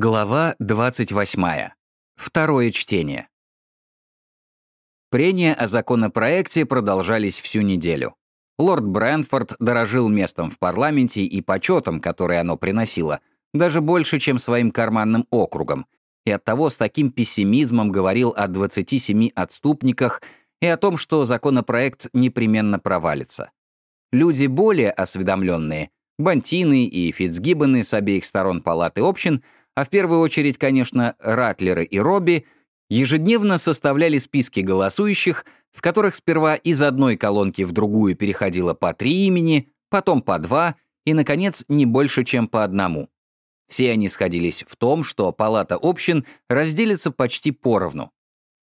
Глава 28. Второе чтение. Прения о законопроекте продолжались всю неделю. Лорд Брэнфорд дорожил местом в парламенте и почетом, который оно приносило, даже больше, чем своим карманным округом, и оттого с таким пессимизмом говорил о 27 отступниках и о том, что законопроект непременно провалится. Люди более осведомленные, Бантины и Фитцгиббоны с обеих сторон палаты общин — а в первую очередь, конечно, Ратлеры и Робби, ежедневно составляли списки голосующих, в которых сперва из одной колонки в другую переходило по три имени, потом по два и, наконец, не больше, чем по одному. Все они сходились в том, что палата общин разделится почти поровну.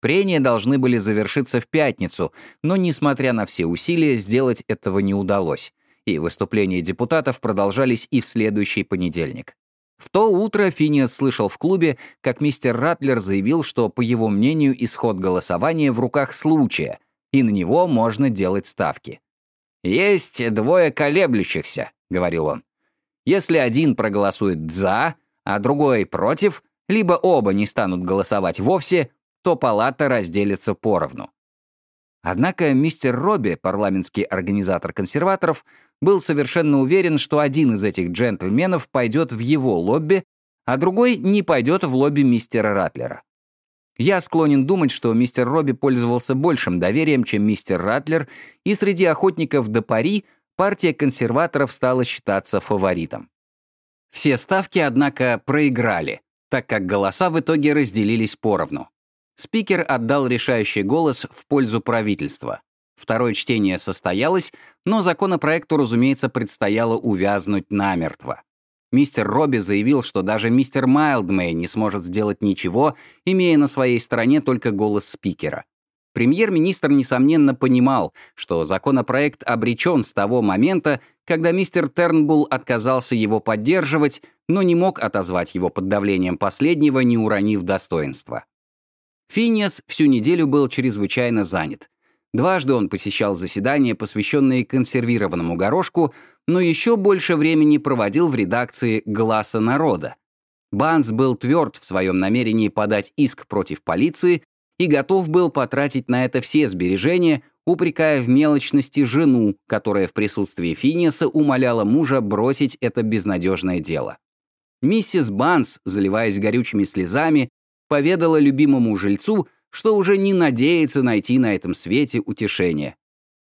Прения должны были завершиться в пятницу, но, несмотря на все усилия, сделать этого не удалось, и выступления депутатов продолжались и в следующий понедельник. В то утро Финиас слышал в клубе, как мистер Ратлер заявил, что, по его мнению, исход голосования в руках случая, и на него можно делать ставки. «Есть двое колеблющихся», — говорил он. «Если один проголосует «за», а другой «против», либо оба не станут голосовать вовсе, то палата разделится поровну. Однако мистер Робби, парламентский организатор консерваторов, был совершенно уверен, что один из этих джентльменов пойдет в его лобби, а другой не пойдет в лобби мистера Ратлера. Я склонен думать, что мистер Робби пользовался большим доверием, чем мистер Ратлер, и среди охотников до пари партия консерваторов стала считаться фаворитом. Все ставки, однако, проиграли, так как голоса в итоге разделились поровну. Спикер отдал решающий голос в пользу правительства. Второе чтение состоялось, но законопроекту, разумеется, предстояло увязнуть намертво. Мистер Робби заявил, что даже мистер Майлдмей не сможет сделать ничего, имея на своей стороне только голос спикера. Премьер-министр, несомненно, понимал, что законопроект обречен с того момента, когда мистер Тернбулл отказался его поддерживать, но не мог отозвать его под давлением последнего, не уронив достоинства. Финиас всю неделю был чрезвычайно занят. Дважды он посещал заседания, посвященные консервированному горошку, но еще больше времени проводил в редакции «Гласа народа». Банс был тверд в своем намерении подать иск против полиции и готов был потратить на это все сбережения, упрекая в мелочности жену, которая в присутствии Финиаса умоляла мужа бросить это безнадежное дело. Миссис Банс, заливаясь горючими слезами, поведала любимому жильцу, что уже не надеется найти на этом свете утешение.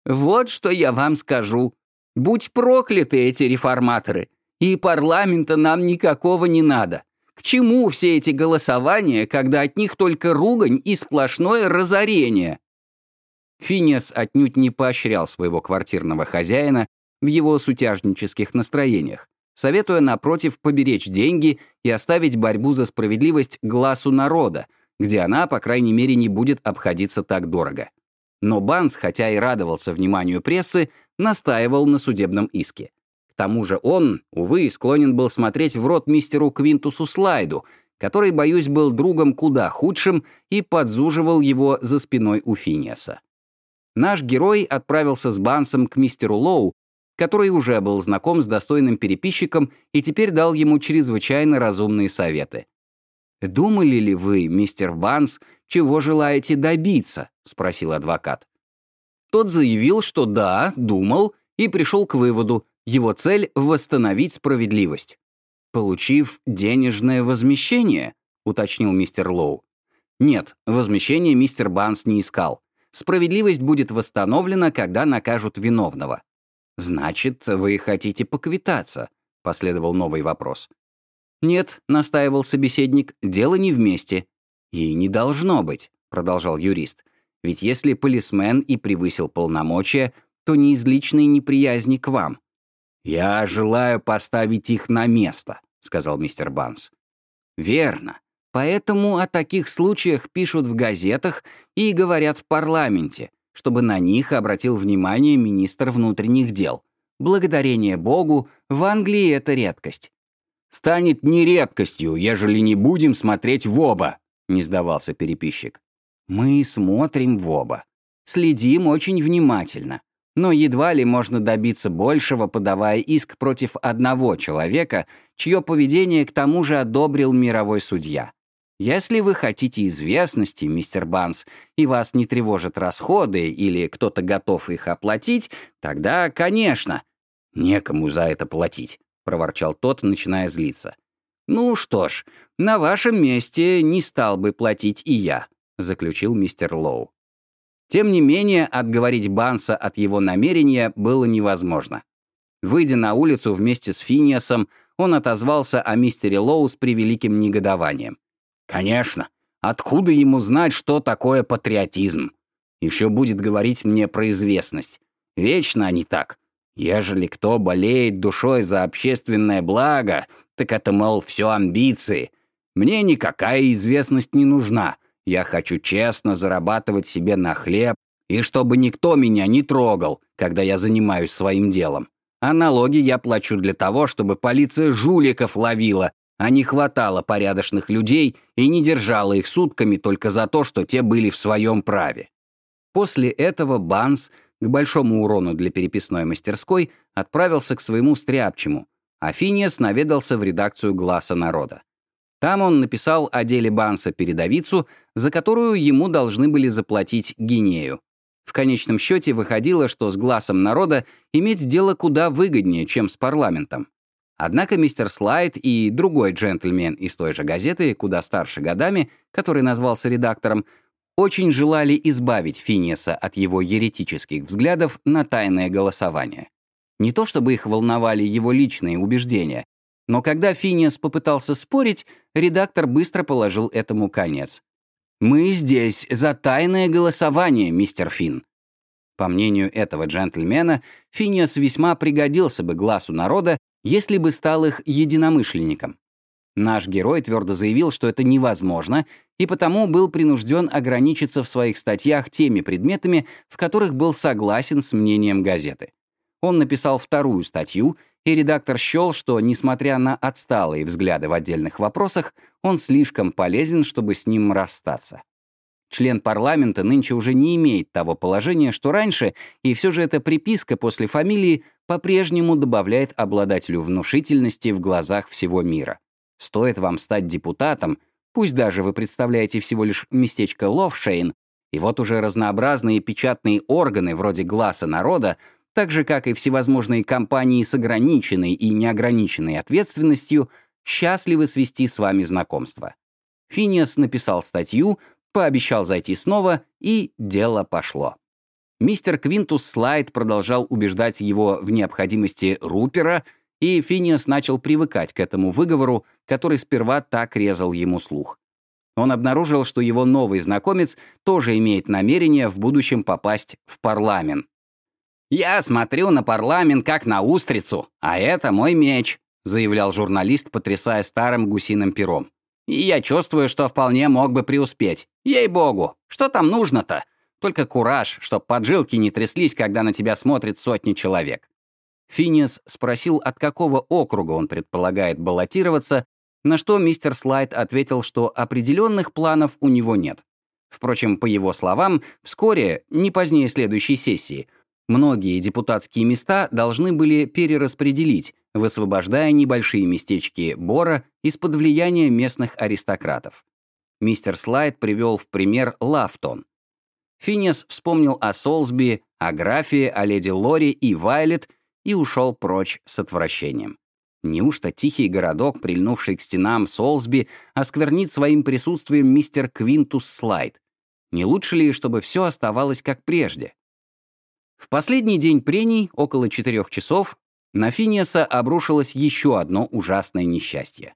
«Вот что я вам скажу. Будь прокляты эти реформаторы, и парламента нам никакого не надо. К чему все эти голосования, когда от них только ругань и сплошное разорение?» Финиас отнюдь не поощрял своего квартирного хозяина в его сутяжнических настроениях советуя, напротив, поберечь деньги и оставить борьбу за справедливость глазу народа, где она, по крайней мере, не будет обходиться так дорого. Но Банс, хотя и радовался вниманию прессы, настаивал на судебном иске. К тому же он, увы, склонен был смотреть в рот мистеру Квинтусу Слайду, который, боюсь, был другом куда худшим и подзуживал его за спиной у Финиаса. Наш герой отправился с Бансом к мистеру Лоу, который уже был знаком с достойным переписчиком и теперь дал ему чрезвычайно разумные советы. «Думали ли вы, мистер Банс, чего желаете добиться?» — спросил адвокат. Тот заявил, что да, думал, и пришел к выводу, его цель — восстановить справедливость. «Получив денежное возмещение?» — уточнил мистер Лоу. «Нет, возмещение мистер Банс не искал. Справедливость будет восстановлена, когда накажут виновного. «Значит, вы хотите поквитаться?» — последовал новый вопрос. «Нет», — настаивал собеседник, — «дело не вместе». «И не должно быть», — продолжал юрист. «Ведь если полисмен и превысил полномочия, то не из личной неприязни к вам». «Я желаю поставить их на место», — сказал мистер Банс. «Верно. Поэтому о таких случаях пишут в газетах и говорят в парламенте чтобы на них обратил внимание министр внутренних дел. Благодарение Богу, в Англии это редкость. «Станет не редкостью, ежели не будем смотреть в оба», — не сдавался переписчик. «Мы смотрим в оба. Следим очень внимательно. Но едва ли можно добиться большего, подавая иск против одного человека, чье поведение к тому же одобрил мировой судья. Если вы хотите известности, мистер Банс, и вас не тревожат расходы или кто-то готов их оплатить, тогда, конечно, некому за это платить, проворчал тот, начиная злиться. Ну что ж, на вашем месте не стал бы платить и я, заключил мистер Лоу. Тем не менее, отговорить Банса от его намерения было невозможно. Выйдя на улицу вместе с Финиасом, он отозвался о мистере Лоу с превеликим негодованием. Конечно. Откуда ему знать, что такое патриотизм? Еще будет говорить мне про известность. Вечно они так. Ежели кто болеет душой за общественное благо, так это, мол, все амбиции. Мне никакая известность не нужна. Я хочу честно зарабатывать себе на хлеб, и чтобы никто меня не трогал, когда я занимаюсь своим делом. А налоги я плачу для того, чтобы полиция жуликов ловила, а не хватало порядочных людей и не держала их сутками только за то, что те были в своем праве. После этого Банс, к большому урону для переписной мастерской, отправился к своему стряпчему, а Финиас наведался в редакцию «Гласа народа». Там он написал о деле Банса передовицу, за которую ему должны были заплатить гинею. В конечном счете выходило, что с глазом народа иметь дело куда выгоднее, чем с парламентом. Однако мистер Слайд и другой джентльмен из той же газеты, куда старше годами, который назвался редактором, очень желали избавить Финиаса от его еретических взглядов на тайное голосование. Не то чтобы их волновали его личные убеждения, но когда Финиас попытался спорить, редактор быстро положил этому конец. «Мы здесь за тайное голосование, мистер Финн». По мнению этого джентльмена, Финиас весьма пригодился бы глазу народа если бы стал их единомышленником. Наш герой твердо заявил, что это невозможно, и потому был принужден ограничиться в своих статьях теми предметами, в которых был согласен с мнением газеты. Он написал вторую статью, и редактор счел, что, несмотря на отсталые взгляды в отдельных вопросах, он слишком полезен, чтобы с ним расстаться. Член парламента нынче уже не имеет того положения, что раньше, и все же эта приписка после фамилии по-прежнему добавляет обладателю внушительности в глазах всего мира. Стоит вам стать депутатом, пусть даже вы представляете всего лишь местечко Ловшейн, и вот уже разнообразные печатные органы вроде «Гласа народа», так же, как и всевозможные компании с ограниченной и неограниченной ответственностью, счастливы свести с вами знакомство. Финиас написал статью, пообещал зайти снова, и дело пошло. Мистер Квинтус Слайд продолжал убеждать его в необходимости Рупера, и Финиас начал привыкать к этому выговору, который сперва так резал ему слух. Он обнаружил, что его новый знакомец тоже имеет намерение в будущем попасть в парламент. «Я смотрю на парламент как на устрицу, а это мой меч», заявлял журналист, потрясая старым гусиным пером. И я чувствую, что вполне мог бы преуспеть. Ей-богу, что там нужно-то? Только кураж, чтоб поджилки не тряслись, когда на тебя смотрит сотни человек. Финиас спросил, от какого округа он предполагает баллотироваться, на что мистер Слайд ответил, что определенных планов у него нет. Впрочем, по его словам, вскоре, не позднее следующей сессии, многие депутатские места должны были перераспределить, высвобождая небольшие местечки Бора из-под влияния местных аристократов. Мистер Слайд привел в пример Лафтон. Финес вспомнил о Солсби, о графе, о леди Лори и Вайлет и ушел прочь с отвращением. Неужто тихий городок, прильнувший к стенам Солсби, осквернит своим присутствием мистер Квинтус Слайд? Не лучше ли, чтобы все оставалось как прежде? В последний день прений, около четырех часов, на Финиаса обрушилось еще одно ужасное несчастье.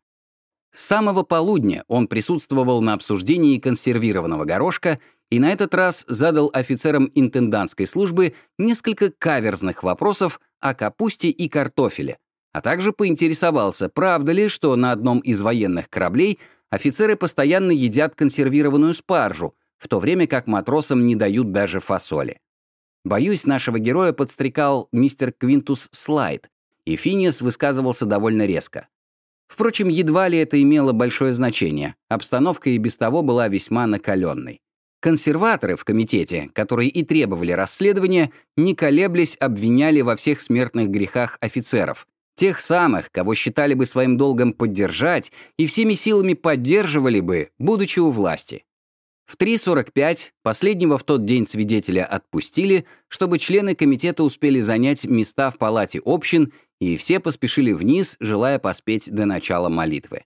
С самого полудня он присутствовал на обсуждении консервированного горошка и на этот раз задал офицерам интендантской службы несколько каверзных вопросов о капусте и картофеле, а также поинтересовался, правда ли, что на одном из военных кораблей офицеры постоянно едят консервированную спаржу, в то время как матросам не дают даже фасоли. Боюсь, нашего героя подстрекал мистер Квинтус Слайд, и Финиас высказывался довольно резко. Впрочем, едва ли это имело большое значение, обстановка и без того была весьма накаленной. Консерваторы в комитете, которые и требовали расследования, не колеблясь обвиняли во всех смертных грехах офицеров, Тех самых, кого считали бы своим долгом поддержать и всеми силами поддерживали бы, будучи у власти. В 3.45 последнего в тот день свидетеля отпустили, чтобы члены комитета успели занять места в палате общин, и все поспешили вниз, желая поспеть до начала молитвы.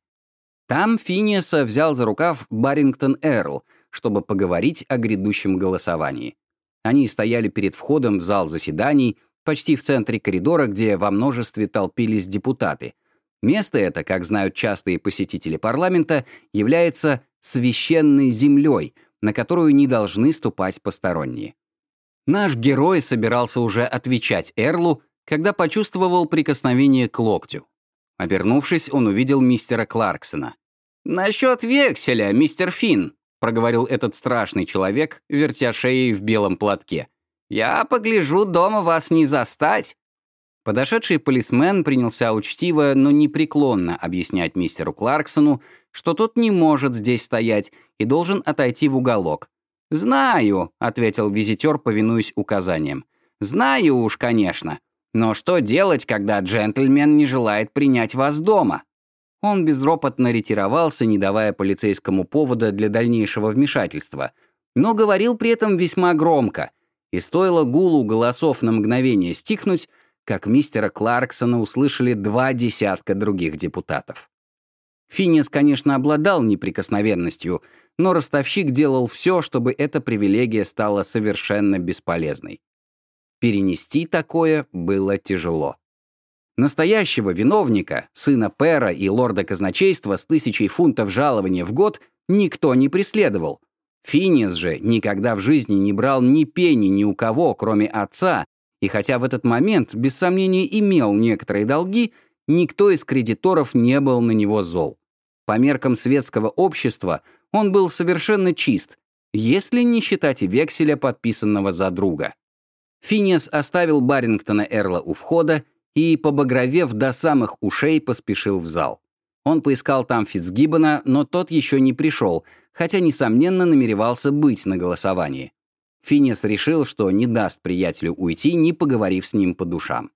Там Финиаса взял за рукав Барингтон Эрл, чтобы поговорить о грядущем голосовании. Они стояли перед входом в зал заседаний, почти в центре коридора, где во множестве толпились депутаты. Место это, как знают частые посетители парламента, является священной землей, на которую не должны ступать посторонние. Наш герой собирался уже отвечать Эрлу, когда почувствовал прикосновение к локтю. Обернувшись, он увидел мистера Кларксона. «Насчет векселя, мистер Финн», — проговорил этот страшный человек, вертя шеей в белом платке. «Я погляжу, дома вас не застать». Подошедший полисмен принялся учтиво, но непреклонно объяснять мистеру Кларксону, что тот не может здесь стоять и должен отойти в уголок. «Знаю», — ответил визитер, повинуясь указаниям. «Знаю уж, конечно. Но что делать, когда джентльмен не желает принять вас дома?» Он безропотно ретировался, не давая полицейскому повода для дальнейшего вмешательства, но говорил при этом весьма громко, и стоило гулу голосов на мгновение стихнуть, как мистера Кларксона услышали два десятка других депутатов. Финиас, конечно, обладал неприкосновенностью, но ростовщик делал все, чтобы эта привилегия стала совершенно бесполезной. Перенести такое было тяжело. Настоящего виновника, сына Пера и лорда казначейства с тысячей фунтов жалования в год никто не преследовал. Финиас же никогда в жизни не брал ни пени ни у кого, кроме отца, и хотя в этот момент, без сомнения, имел некоторые долги, Никто из кредиторов не был на него зол. По меркам светского общества он был совершенно чист, если не считать векселя, подписанного за друга. Финиас оставил Барингтона Эрла у входа и, побагровев до самых ушей, поспешил в зал. Он поискал там Фицгиббона, но тот еще не пришел, хотя, несомненно, намеревался быть на голосовании. Финиас решил, что не даст приятелю уйти, не поговорив с ним по душам.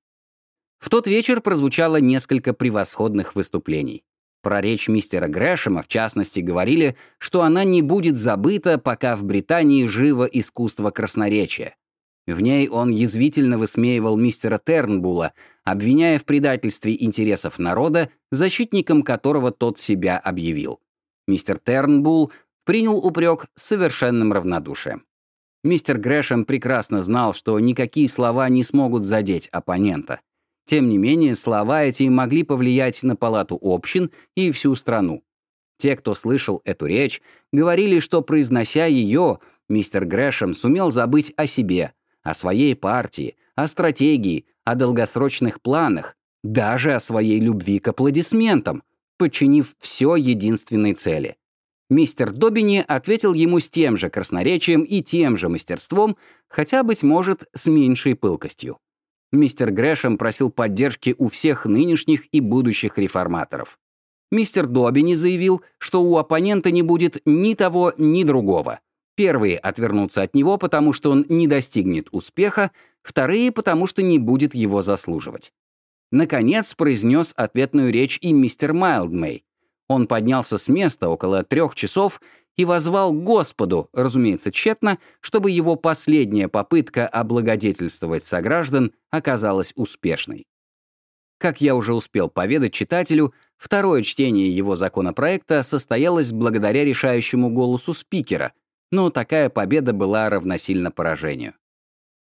В тот вечер прозвучало несколько превосходных выступлений. Про речь мистера Грэшема, в частности, говорили, что она не будет забыта, пока в Британии живо искусство красноречия. В ней он язвительно высмеивал мистера Тернбула, обвиняя в предательстве интересов народа, защитником которого тот себя объявил. Мистер Тернбул принял упрек с совершенным равнодушием. Мистер Грэшем прекрасно знал, что никакие слова не смогут задеть оппонента. Тем не менее, слова эти могли повлиять на палату общин и всю страну. Те, кто слышал эту речь, говорили, что, произнося ее, мистер Грэшем сумел забыть о себе, о своей партии, о стратегии, о долгосрочных планах, даже о своей любви к аплодисментам, подчинив все единственной цели. Мистер Добини ответил ему с тем же красноречием и тем же мастерством, хотя, быть может, с меньшей пылкостью. Мистер Грэшем просил поддержки у всех нынешних и будущих реформаторов. Мистер Добини заявил, что у оппонента не будет ни того, ни другого. Первые отвернутся от него, потому что он не достигнет успеха, вторые, потому что не будет его заслуживать. Наконец произнес ответную речь и мистер Майлдмей. Он поднялся с места около трех часов и возвал Господу, разумеется, тщетно, чтобы его последняя попытка облагодетельствовать сограждан оказалась успешной. Как я уже успел поведать читателю, второе чтение его законопроекта состоялось благодаря решающему голосу спикера, но такая победа была равносильна поражению.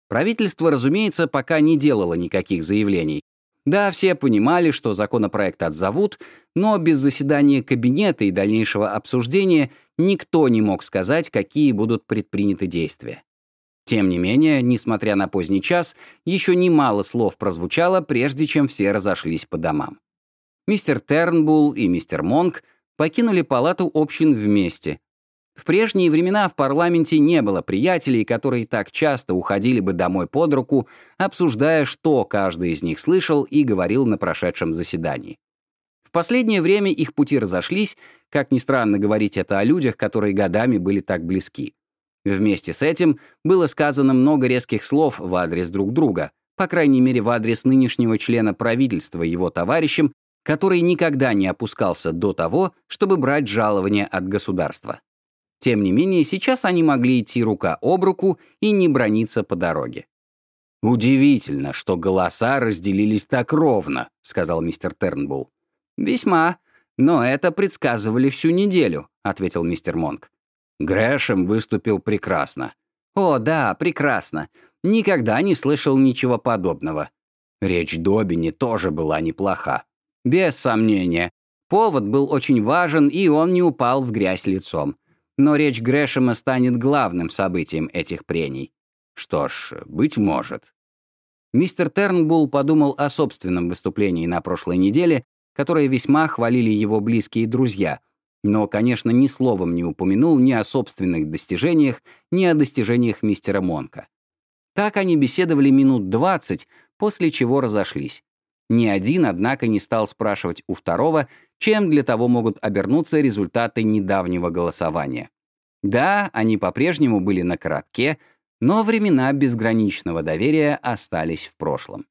Правительство, разумеется, пока не делало никаких заявлений, да, все понимали, что законопроект отзовут, но без заседания кабинета и дальнейшего обсуждения никто не мог сказать, какие будут предприняты действия. Тем не менее, несмотря на поздний час, еще немало слов прозвучало, прежде чем все разошлись по домам. Мистер Тернбулл и мистер Монк покинули палату общин вместе, в прежние времена в парламенте не было приятелей, которые так часто уходили бы домой под руку, обсуждая, что каждый из них слышал и говорил на прошедшем заседании. В последнее время их пути разошлись, как ни странно говорить это о людях, которые годами были так близки. Вместе с этим было сказано много резких слов в адрес друг друга, по крайней мере в адрес нынешнего члена правительства его товарищем, который никогда не опускался до того, чтобы брать жалование от государства. Тем не менее, сейчас они могли идти рука об руку и не брониться по дороге. «Удивительно, что голоса разделились так ровно», — сказал мистер Тернбулл. «Весьма. Но это предсказывали всю неделю», — ответил мистер Монк. Грэшем выступил прекрасно. «О, да, прекрасно. Никогда не слышал ничего подобного». Речь Добини тоже была неплоха. Без сомнения. Повод был очень важен, и он не упал в грязь лицом. Но речь Грэшема станет главным событием этих прений. Что ж, быть может. Мистер Тернбулл подумал о собственном выступлении на прошлой неделе, которое весьма хвалили его близкие друзья, но, конечно, ни словом не упомянул ни о собственных достижениях, ни о достижениях мистера Монка. Так они беседовали минут двадцать, после чего разошлись. Ни один, однако, не стал спрашивать у второго, чем для того могут обернуться результаты недавнего голосования. Да, они по-прежнему были на коротке, но времена безграничного доверия остались в прошлом.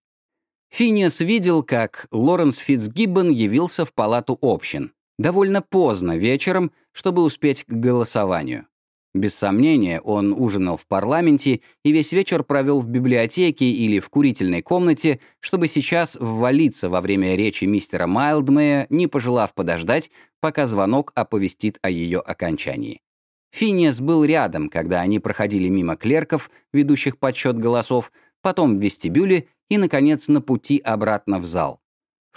Финиас видел, как Лоренс Фитцгиббон явился в палату общин, довольно поздно вечером, чтобы успеть к голосованию. Без сомнения, он ужинал в парламенте и весь вечер провел в библиотеке или в курительной комнате, чтобы сейчас ввалиться во время речи мистера Майлдмея, не пожелав подождать, пока звонок оповестит о ее окончании. Финиас был рядом, когда они проходили мимо клерков, ведущих подсчет голосов, потом в вестибюле и, наконец, на пути обратно в зал.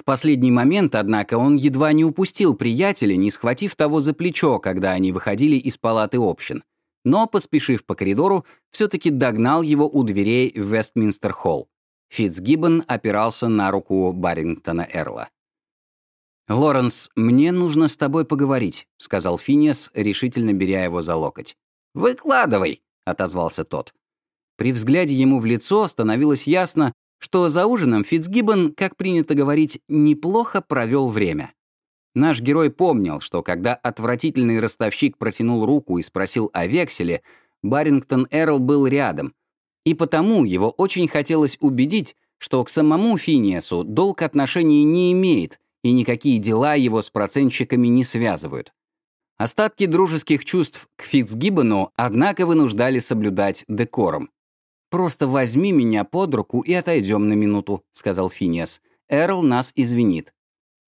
В последний момент, однако, он едва не упустил приятеля, не схватив того за плечо, когда они выходили из палаты общин. Но, поспешив по коридору, все-таки догнал его у дверей в Вестминстер-холл. Фитцгиббон опирался на руку Баррингтона Эрла. «Лоренс, мне нужно с тобой поговорить», — сказал Финиас, решительно беря его за локоть. «Выкладывай», — отозвался тот. При взгляде ему в лицо становилось ясно, что за ужином Фитцгиббон, как принято говорить, неплохо провел время. Наш герой помнил, что когда отвратительный ростовщик протянул руку и спросил о векселе, Барингтон Эрл был рядом, и потому его очень хотелось убедить, что к самому Финиасу долг отношений не имеет, и никакие дела его с процентщиками не связывают. Остатки дружеских чувств к Фитцгиббону, однако, вынуждали соблюдать декором. «Просто возьми меня под руку и отойдем на минуту», — сказал Финиас. «Эрл нас извинит».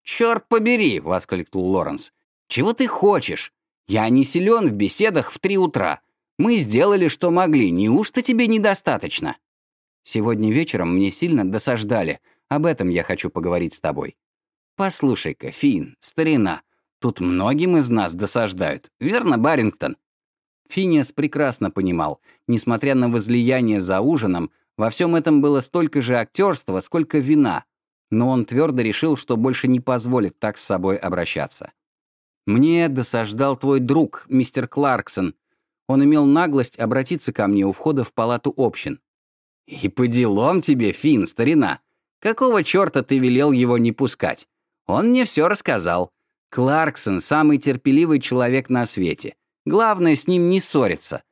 «Черт побери!» — воскликнул Лоренс. «Чего ты хочешь? Я не силен в беседах в три утра. Мы сделали, что могли. Неужто тебе недостаточно?» «Сегодня вечером мне сильно досаждали. Об этом я хочу поговорить с тобой. «Послушай-ка, Финн, старина, тут многим из нас досаждают, верно, Барингтон?» Финиас прекрасно понимал, несмотря на возлияние за ужином, во всем этом было столько же актерства, сколько вина, но он твердо решил, что больше не позволит так с собой обращаться. «Мне досаждал твой друг, мистер Кларксон. Он имел наглость обратиться ко мне у входа в палату общин». «И по делам тебе, Финн, старина. Какого черта ты велел его не пускать? Он мне все рассказал. Кларксон — самый терпеливый человек на свете. Главное, с ним не ссориться.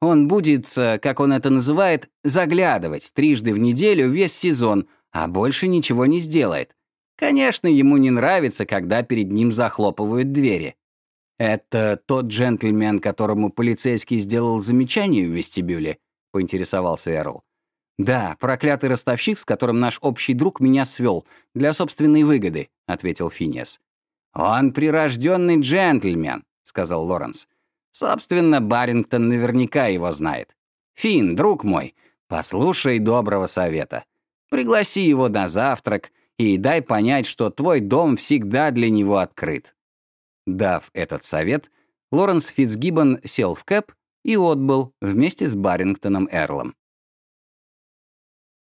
Он будет, э, как он это называет, заглядывать трижды в неделю весь сезон, а больше ничего не сделает. Конечно, ему не нравится, когда перед ним захлопывают двери. «Это тот джентльмен, которому полицейский сделал замечание в вестибюле?» — поинтересовался Эрл. «Да, проклятый ростовщик, с которым наш общий друг меня свел, для собственной выгоды», — ответил Финиас. «Он прирожденный джентльмен», — сказал Лоренс. «Собственно, Барингтон наверняка его знает. Фин, друг мой, послушай доброго совета. Пригласи его на завтрак и дай понять, что твой дом всегда для него открыт». Дав этот совет, Лоренс Фитцгиббон сел в кэп и отбыл вместе с Барингтоном Эрлом.